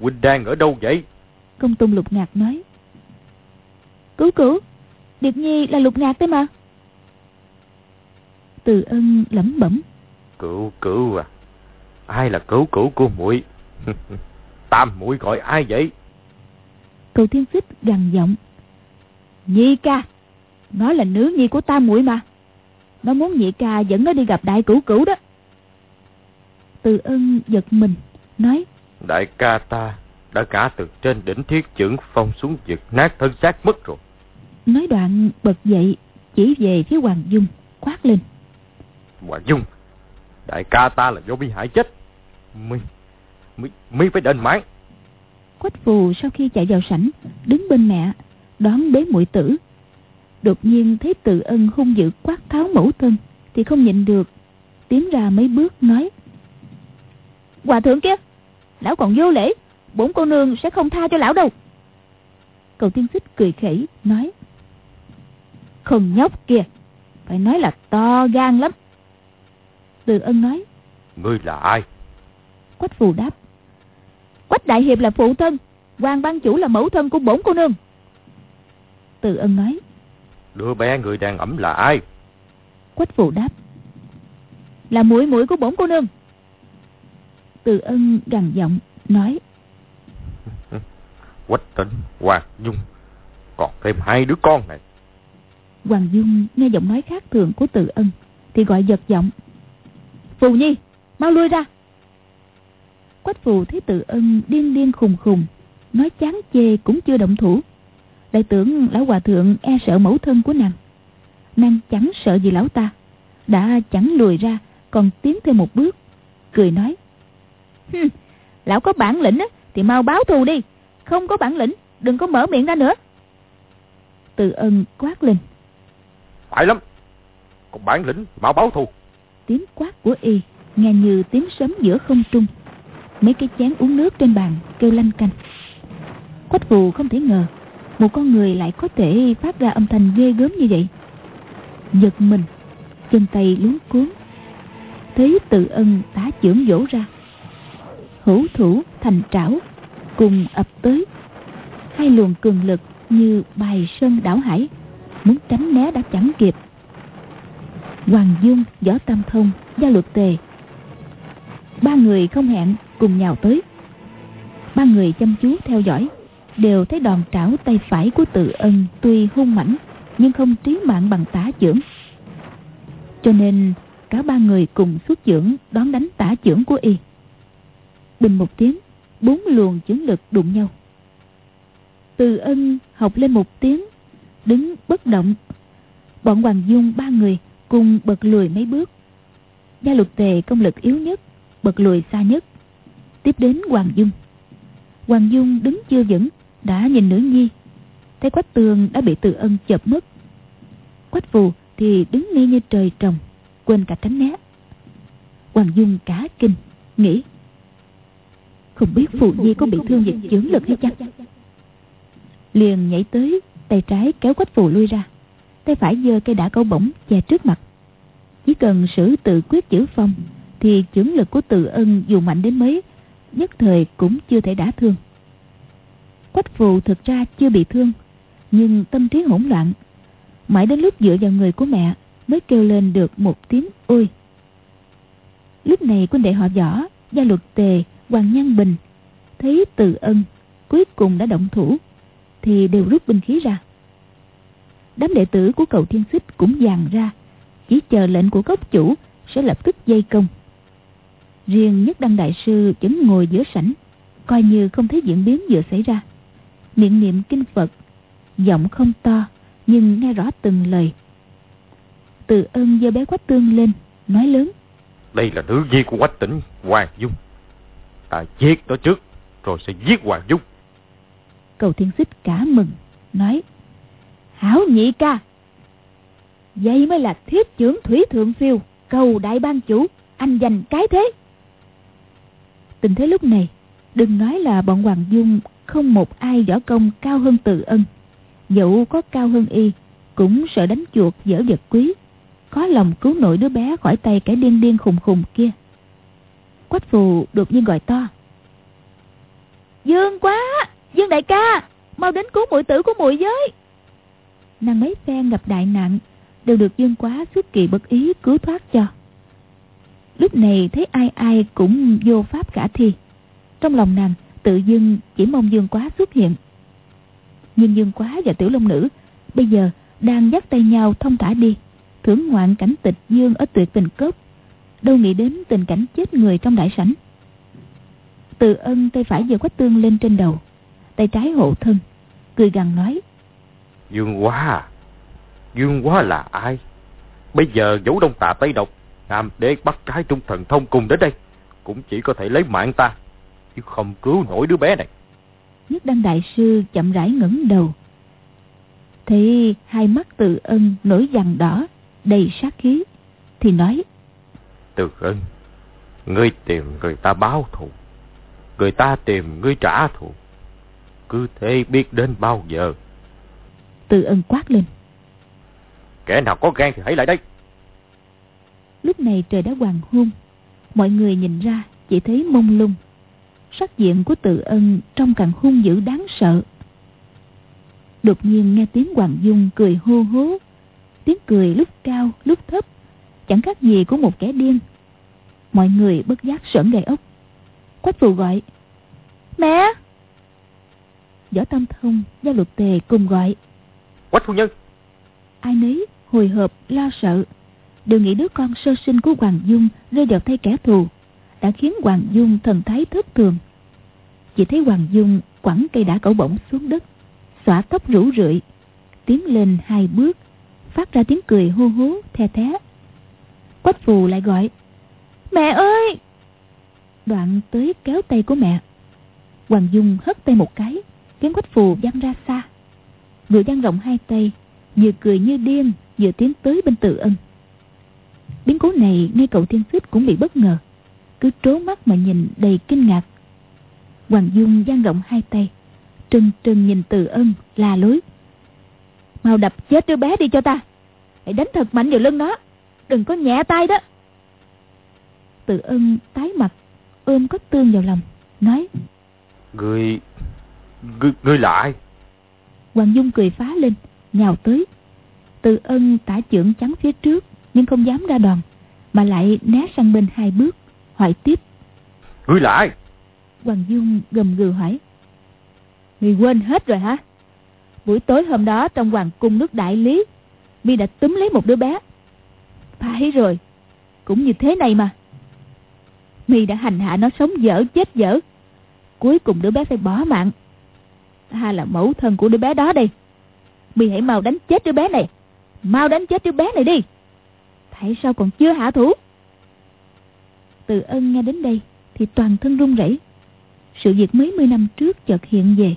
huynh đang ở đâu vậy? Công tôn lục ngạc nói. Cứu cứu Điệp nhi là lục ngạc đấy mà. Từ ân lẩm bẩm cửu cửu à ai là cửu cửu của muội tam muội gọi ai vậy Cầu thiên xích gằn giọng. Nhi ca, nó là nữ nhi của ta muội mà. Nó muốn nhị ca dẫn nó đi gặp đại cửu cửu đó. Từ ân giật mình, nói. Đại ca ta đã cả từ trên đỉnh thiết trưởng phong xuống giật nát thân xác mất rồi. Nói đoạn bật dậy, chỉ về phía Hoàng Dung, quát lên. Hoàng Dung, đại ca ta là do mi hại chết. Mi, mi, mi phải đền mãn. Quách phù sau khi chạy vào sảnh, đứng bên mẹ, đón bế muội tử. Đột nhiên thấy tự ân hung dữ quát tháo mẫu thân, thì không nhịn được, tiến ra mấy bước nói. Hòa thượng kia, lão còn vô lễ, bốn cô nương sẽ không tha cho lão đâu. Cầu tiên xích cười khẩy, nói. Không nhóc kia, phải nói là to gan lắm. Từ ân nói. Ngươi là ai? Quách phù đáp. Quách đại hiệp là phụ thân, hoàng ban chủ là mẫu thân của bốn cô nương. Từ ân nói. Đứa bé người đang ẩm là ai? Quách phù đáp. Là mũi mũi của bốn cô nương. Từ ân gằn giọng, nói. Quách tĩnh, Hoàng Dung, còn thêm hai đứa con này. Hoàng Dung nghe giọng nói khác thường của Từ ân, thì gọi giật giọng. Phù Nhi, mau lui ra. Quách phù thấy tự ân điên điên khùng khùng, nói chán chê cũng chưa động thủ. lại tưởng lão hòa thượng e sợ mẫu thân của nàng. Nàng chẳng sợ gì lão ta, đã chẳng lùi ra, còn tiến thêm một bước, cười nói. Hừm, lão có bản lĩnh á, thì mau báo thù đi, không có bản lĩnh, đừng có mở miệng ra nữa. Từ ân quát lên. Phải lắm, còn bản lĩnh mau báo thù. Tiếng quát của y nghe như tiếng sấm giữa không trung. Mấy cái chén uống nước trên bàn kêu lanh canh. Quách phù không thể ngờ một con người lại có thể phát ra âm thanh ghê gớm như vậy. Giật mình, chân tay luống cuốn. Thấy tự ân tá chưởng vỗ ra. Hữu thủ thành trảo cùng ập tới. Hai luồng cường lực như bài sơn đảo hải, muốn tránh né đã chẳng kịp. Hoàng Dung, Võ Tam Thông, Gia Luật Tề. Ba người không hẹn cùng nhào tới. Ba người chăm chú theo dõi, đều thấy đòn trảo tay phải của tự ân tuy hung mãnh nhưng không trí mạng bằng tả chưởng. Cho nên cả ba người cùng xuất chưởng đón đánh tả chưởng của y. Bình một tiếng, bốn luồng chưởng lực đụng nhau. Từ ân học lên một tiếng, đứng bất động. Bọn Hoàng Dung ba người cùng bật lùi mấy bước. Gia luật tề công lực yếu nhất, bật lùi xa nhất. Tiếp đến Hoàng Dung. Hoàng Dung đứng chưa vững, đã nhìn nữ nhi. Thấy quách tường đã bị từ ân chợp mất. Quách phù thì đứng ngay như trời trồng, quên cả tránh né. Hoàng Dung cả kinh, nghĩ. Không biết phù nhi có bị thương về chưởng lực hay chăng? Liền nhảy tới, tay trái kéo quách phù lui ra. Tay phải giơ cây đã câu bổng che trước mặt. Chỉ cần sử tự quyết chữ phong thì chưởng lực của tự ân dù mạnh đến mấy nhất thời cũng chưa thể đả thương. Quách phù thực ra chưa bị thương, nhưng tâm trí hỗn loạn. Mãi đến lúc dựa vào người của mẹ mới kêu lên được một tiếng ôi. Lúc này quân đệ họ võ, gia luật tề, hoàng nhân bình, thấy từ ân cuối cùng đã động thủ, thì đều rút binh khí ra. Đám đệ tử của cầu thiên xích cũng dàn ra, chỉ chờ lệnh của cốc chủ sẽ lập tức dây công. Riêng nhất đăng đại sư vẫn ngồi giữa sảnh, coi như không thấy diễn biến vừa xảy ra miệng niệm kinh Phật, giọng không to nhưng nghe rõ từng lời. Từ ân giơ bé quách tương lên, nói lớn. Đây là nữ nhi của quách tỉnh Hoàng Dung. Ta giết nó trước, rồi sẽ giết Hoàng Dung. Cầu thiên xích cả mừng, nói. Hảo nhị ca, vậy mới là thiết trưởng thủy thượng phiêu, cầu đại ban chủ, anh dành cái thế. Tình thế lúc này, đừng nói là bọn Hoàng Dung không một ai võ công cao hơn từ ân. Dẫu có cao hơn y cũng sợ đánh chuột dở vật quý. Khó lòng cứu nổi đứa bé khỏi tay kẻ điên điên khùng khùng kia. Quách phù đột nhiên gọi to. Dương quá! Dương đại ca! Mau đến cứu muội tử của muội với! Nàng mấy phen gặp đại nạn đều được dương quá xuất kỳ bất ý cứu thoát cho lúc này thấy ai ai cũng vô pháp cả thi trong lòng nàng tự dưng chỉ mong dương quá xuất hiện Nhưng Dương Quá và Tiểu Long Nữ bây giờ đang dắt tay nhau thông thả đi, thưởng ngoạn cảnh tịch dương ở tuyệt tình cốc. Đâu nghĩ đến tình cảnh chết người trong đại sảnh. Từ ân tay phải giơ quách tương lên trên đầu, tay trái hộ thân, cười gằn nói. Dương Quá à? Dương Quá là ai? Bây giờ giấu đông tà Tây Độc, Nam đế bắt cái trung thần thông cùng đến đây. Cũng chỉ có thể lấy mạng ta, chứ không cứu nổi đứa bé này. Nhất đăng đại sư chậm rãi ngẩng đầu. Thấy hai mắt từ ân nổi vằn đỏ, đầy sát khí, thì nói. Từ ân, ngươi tìm người ta báo thù. Người ta tìm ngươi trả thù. Cứ thế biết đến bao giờ. Từ ân quát lên. Kẻ nào có gan thì hãy lại đây. Lúc này trời đã hoàng hôn. Mọi người nhìn ra chỉ thấy mông lung. Sắc diện của tự ân trông càng hung dữ đáng sợ. Đột nhiên nghe tiếng Hoàng Dung cười hô hố. Tiếng cười lúc cao lúc thấp. Chẳng khác gì của một kẻ điên. Mọi người bất giác sởn gai ốc. Quách phù gọi. Mẹ! Võ Tâm Thông, Gia Luật Tề cùng gọi. Quách phu nhân! Ai nấy hồi hộp lo sợ đều nghĩ đứa con sơ sinh của Hoàng Dung rơi vào tay kẻ thù đã khiến Hoàng Dung thần thái thất thường. Chỉ thấy Hoàng Dung quẳng cây đã cẩu bổng xuống đất, xõa tóc rủ rượi, tiến lên hai bước, phát ra tiếng cười hô hố the thé. Quách phù lại gọi, Mẹ ơi! Đoạn tới kéo tay của mẹ. Hoàng Dung hất tay một cái, khiến Quách phù văng ra xa. Vừa dang rộng hai tay, vừa cười như điên, vừa tiến tới bên tự ân. Biến cố này ngay cậu thiên xích cũng bị bất ngờ. Cứ trố mắt mà nhìn đầy kinh ngạc. Hoàng Dung dang rộng hai tay Trừng trừng nhìn từ ân la lối. Mau đập chết đứa bé đi cho ta. Hãy đánh thật mạnh vào lưng nó. Đừng có nhẹ tay đó. Từ ân tái mặt Ôm có tương vào lòng Nói. Người Người, người là ai? Hoàng Dung cười phá lên Nhào tới. Từ ân tả trưởng trắng phía trước nhưng không dám ra đòn mà lại né sang bên hai bước hỏi tiếp. Ngươi là ai? Hoàng dung gầm gừ hỏi. Người quên hết rồi hả? Buổi tối hôm đó trong hoàng cung nước đại lý mi đã túm lấy một đứa bé. Phải rồi cũng như thế này mà. Mi đã hành hạ nó sống dở chết dở. Cuối cùng đứa bé phải bỏ mạng hay là mẫu thân của đứa bé đó đi, mi hãy mau đánh chết đứa bé này. Mau đánh chết đứa bé này đi. Tại sao còn chưa hạ thủ? Từ ân nghe đến đây thì toàn thân run rẩy. Sự việc mấy mươi năm trước chợt hiện về.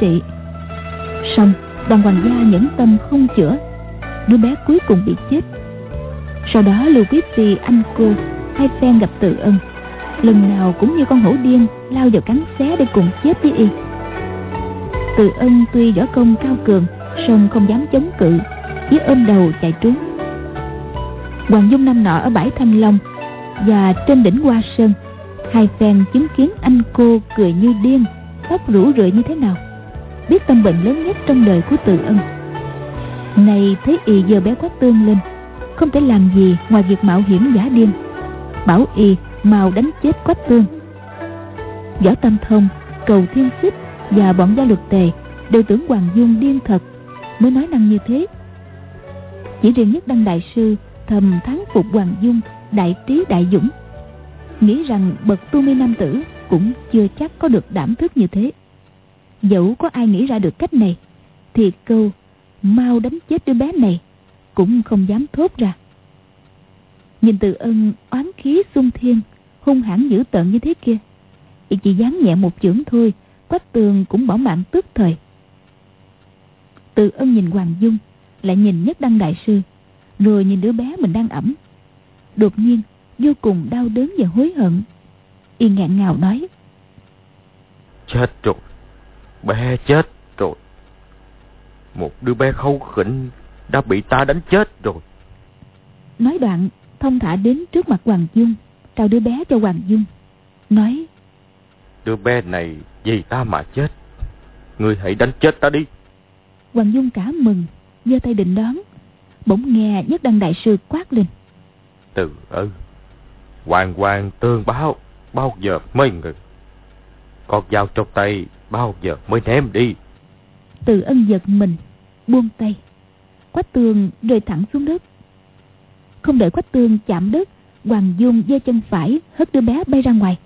Trị. Xong đoàn hoàng gia nhẫn tâm không chữa. Đứa bé cuối cùng bị chết. Sau đó lưu quý phi anh cô hai phen gặp tự ân. Lần nào cũng như con hổ điên, lao vào cắn xé để cùng chết với y. Tự ân tuy võ công cao cường, song không dám chống cự, chỉ ôm đầu chạy trốn. Hoàng dung năm nọ ở bãi thanh long và trên đỉnh hoa sơn, hai phen chứng kiến anh cô cười như điên tóc rủ rượi như thế nào biết tâm bệnh lớn nhất trong đời của từ ân. Này thấy y giờ bé quá tương lên, không thể làm gì ngoài việc mạo hiểm giả điên. Bảo y mau đánh chết quách tương. Võ tâm thông, cầu thiên xích và bọn gia luật tề đều tưởng hoàng dung điên thật, mới nói năng như thế. Chỉ riêng nhất đăng đại sư thầm thắng phục hoàng dung, đại trí, đại dũng. Nghĩ rằng bậc tu mi nam tử cũng chưa chắc có được đảm thức như thế dẫu có ai nghĩ ra được cách này, thì câu mau đánh chết đứa bé này cũng không dám thốt ra. Nhìn từ ân oán khí xung thiên, hung hãn dữ tợn như thế kia, y chỉ dám nhẹ một chưởng thôi, quách tường cũng bỏ mạng tức thời. Từ ân nhìn hoàng dung, lại nhìn nhất đăng đại sư, rồi nhìn đứa bé mình đang ẩm. Đột nhiên, vô cùng đau đớn và hối hận, y ngạn ngào nói, chết rồi bé chết rồi. Một đứa bé khâu khỉnh đã bị ta đánh chết rồi. Nói đoạn thông thả đến trước mặt hoàng dung trao đứa bé cho hoàng dung. Nói đứa bé này vì ta mà chết. Ngươi hãy đánh chết ta đi. Hoàng dung cả mừng giơ tay định đón. Bỗng nghe nhất đăng đại sư quát lên. Từ ư hoàng hoàng tương báo bao giờ mới ngừng con dao trong tay, bao giờ mới ném đi? Từ ân giật mình, buông tay. Quách tường rơi thẳng xuống đất. Không đợi quách tường chạm đất, hoàng dung giơ chân phải hất đứa bé bay ra ngoài.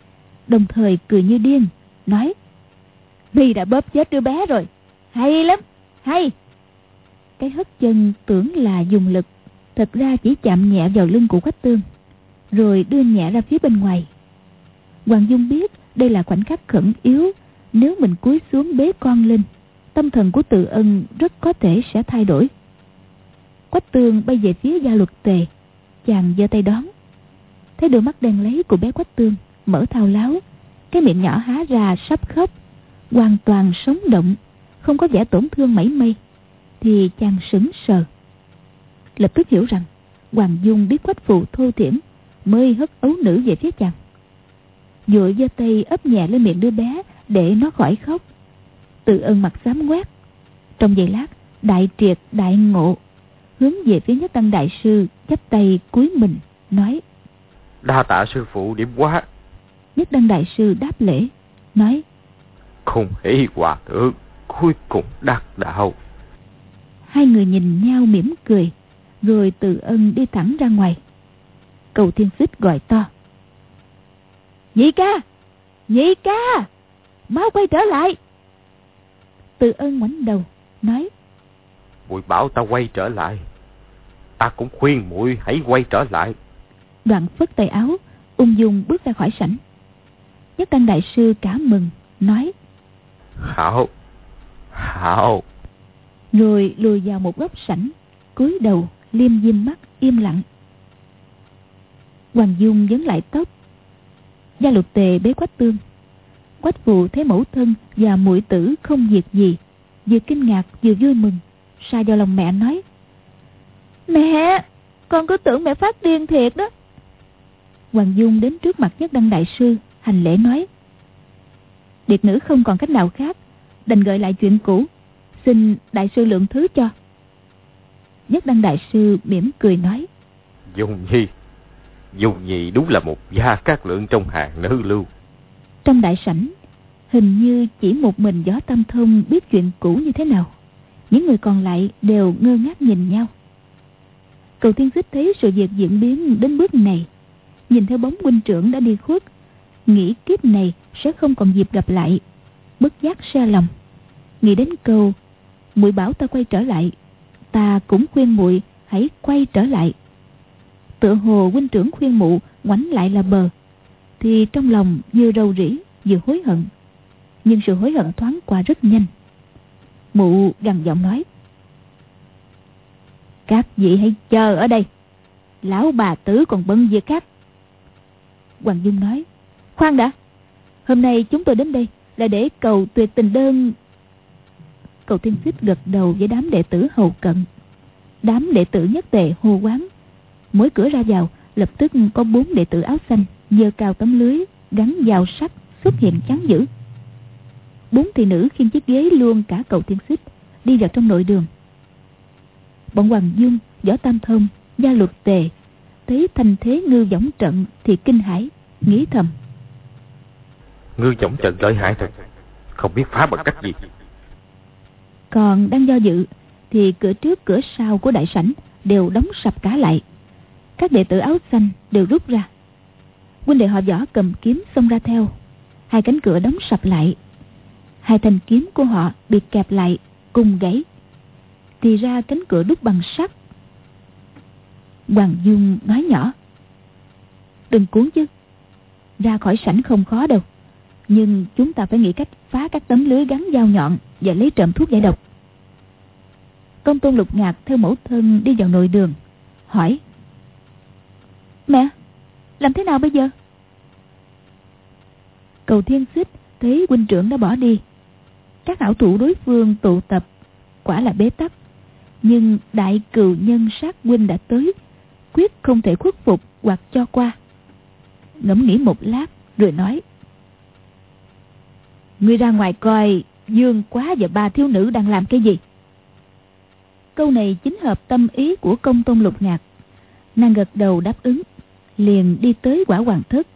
Đồng thời cười như điên, nói Bi đã bóp chết đứa bé rồi. Hay lắm, hay. Cái hất chân tưởng là dùng lực, thật ra chỉ chạm nhẹ vào lưng của quách tương rồi đưa nhẹ ra phía bên ngoài hoàng dung biết đây là khoảnh khắc khẩn yếu. Nếu mình cúi xuống bế con lên tâm thần của tự ân rất có thể sẽ thay đổi. Quách Tường bay về phía gia luật tề. Chàng giơ tay đón. Thấy đôi mắt đen lấy của bé quách tương mở thao láo. Cái miệng nhỏ há ra sắp khóc. Hoàn toàn sống động không có vẻ tổn thương mảy may. Thì chàng sững sờ. Lập tức hiểu rằng hoàng dung biết quách phụ thô thiển, mới hất ấu nữ về phía chàng vội giơ tay ấp nhẹ lên miệng đứa bé để nó khỏi khóc. Tự ân mặt xám quét. Trong giây lát đại triệt đại ngộ hướng về phía nhất tăng đại sư chắp tay cúi mình nói đa tạ sư phụ điểm quá. Nhất đăng đại sư đáp lễ nói không hỷ hòa thượng cuối cùng đắc đạo. Hai người nhìn nhau mỉm cười rồi từ ân đi thẳng ra ngoài. Cầu thiên xích gọi to nhị ca! Nhị ca! Mau quay trở lại! Từ ân ngoảnh đầu nói muội bảo ta quay trở lại. Ta cũng khuyên muội hãy quay trở lại. Đoạn phất tay áo ung dung bước ra khỏi sảnh. Nhất tăng đại sư cả mừng nói hảo! Hảo! Rồi lùi vào một góc sảnh cúi đầu liêm diêm mắt im lặng. Hoàng dung vấn lại tóc gia lục tề bế quách tương. Quách phụ thấy mẫu thân và muội tử không việc gì vừa kinh ngạc vừa vui mừng sa vào lòng mẹ nói mẹ con cứ tưởng mẹ phát điên thiệt đó. Hoàng dung đến trước mặt nhất đăng đại sư hành lễ nói điệt nữ không còn cách nào khác đành gợi lại chuyện cũ xin đại sư lượng thứ cho. Nhất đăng đại sư mỉm cười nói dung nhi dù nhị đúng là một gia các lượng trong hàng nữ lưu. Trong đại sảnh, hình như chỉ một mình gió tâm thông biết chuyện cũ như thế nào. Những người còn lại đều ngơ ngác nhìn nhau. Cầu tiên xích thấy sự việc diễn biến đến bước này. Nhìn theo bóng huynh trưởng đã đi khuất, nghĩ kiếp này sẽ không còn dịp gặp lại. Bất giác xe lòng. Nghĩ đến câu, muội bảo ta quay trở lại, ta cũng khuyên muội hãy quay trở lại tựa hồ huynh trưởng khuyên mụ ngoảnh lại là bờ, thì trong lòng vừa rầu rĩ vừa hối hận. Nhưng sự hối hận thoáng qua rất nhanh. Mụ gằn giọng nói, các vị hãy chờ ở đây. Lão bà tử còn bận việc khác. Hoàng dung nói, khoan đã. Hôm nay chúng tôi đến đây là để cầu tuyệt tình đơn. Cầu thiên xích gật đầu với đám đệ tử hầu cận. Đám đệ tử nhất tề hô quán mỗi cửa ra vào lập tức có bốn đệ tử áo xanh giơ cao tấm lưới gắn vào sắt xuất hiện chắn giữ. Bốn thị nữ khiêng chiếc ghế luôn cả cầu thiên xích đi vào trong nội đường. Bọn hoàng dung võ tam thông gia luật tề thấy thành thế ngư võng trận thì kinh hãi nghĩ thầm. Ngư võng trận lợi hại thật không biết phá bằng cách gì. Còn đang do dự thì cửa trước cửa sau của đại sảnh đều đóng sập cả lại các đệ tử áo xanh đều rút ra. Huynh đệ họ võ cầm kiếm xông ra theo. Hai cánh cửa đóng sập lại. Hai thanh kiếm của họ bị kẹp lại cùng gãy. Thì ra cánh cửa đúc bằng sắt. Hoàng dung nói nhỏ, đừng cuốn chứ. Ra khỏi sảnh không khó đâu. Nhưng chúng ta phải nghĩ cách phá các tấm lưới gắn dao nhọn và lấy trộm thuốc giải độc. Công tôn lục ngạc theo mẫu thân đi vào nội đường, Hỏi Mẹ, Làm thế nào bây giờ? Cầu thiên xích Thấy huynh trưởng đã bỏ đi. Các ảo thủ đối phương tụ tập, Quả là bế tắc. Nhưng đại cừu nhân sát huynh đã tới, Quyết không thể khuất phục Hoặc cho qua. Ngẫm nghĩ một lát rồi nói, Ngươi ra ngoài coi, Dương quá và ba thiếu nữ đang làm cái gì? Câu này chính hợp tâm ý của công tôn lục ngạc. Nàng gật đầu đáp ứng. Liền đi tới quả hoàng thất.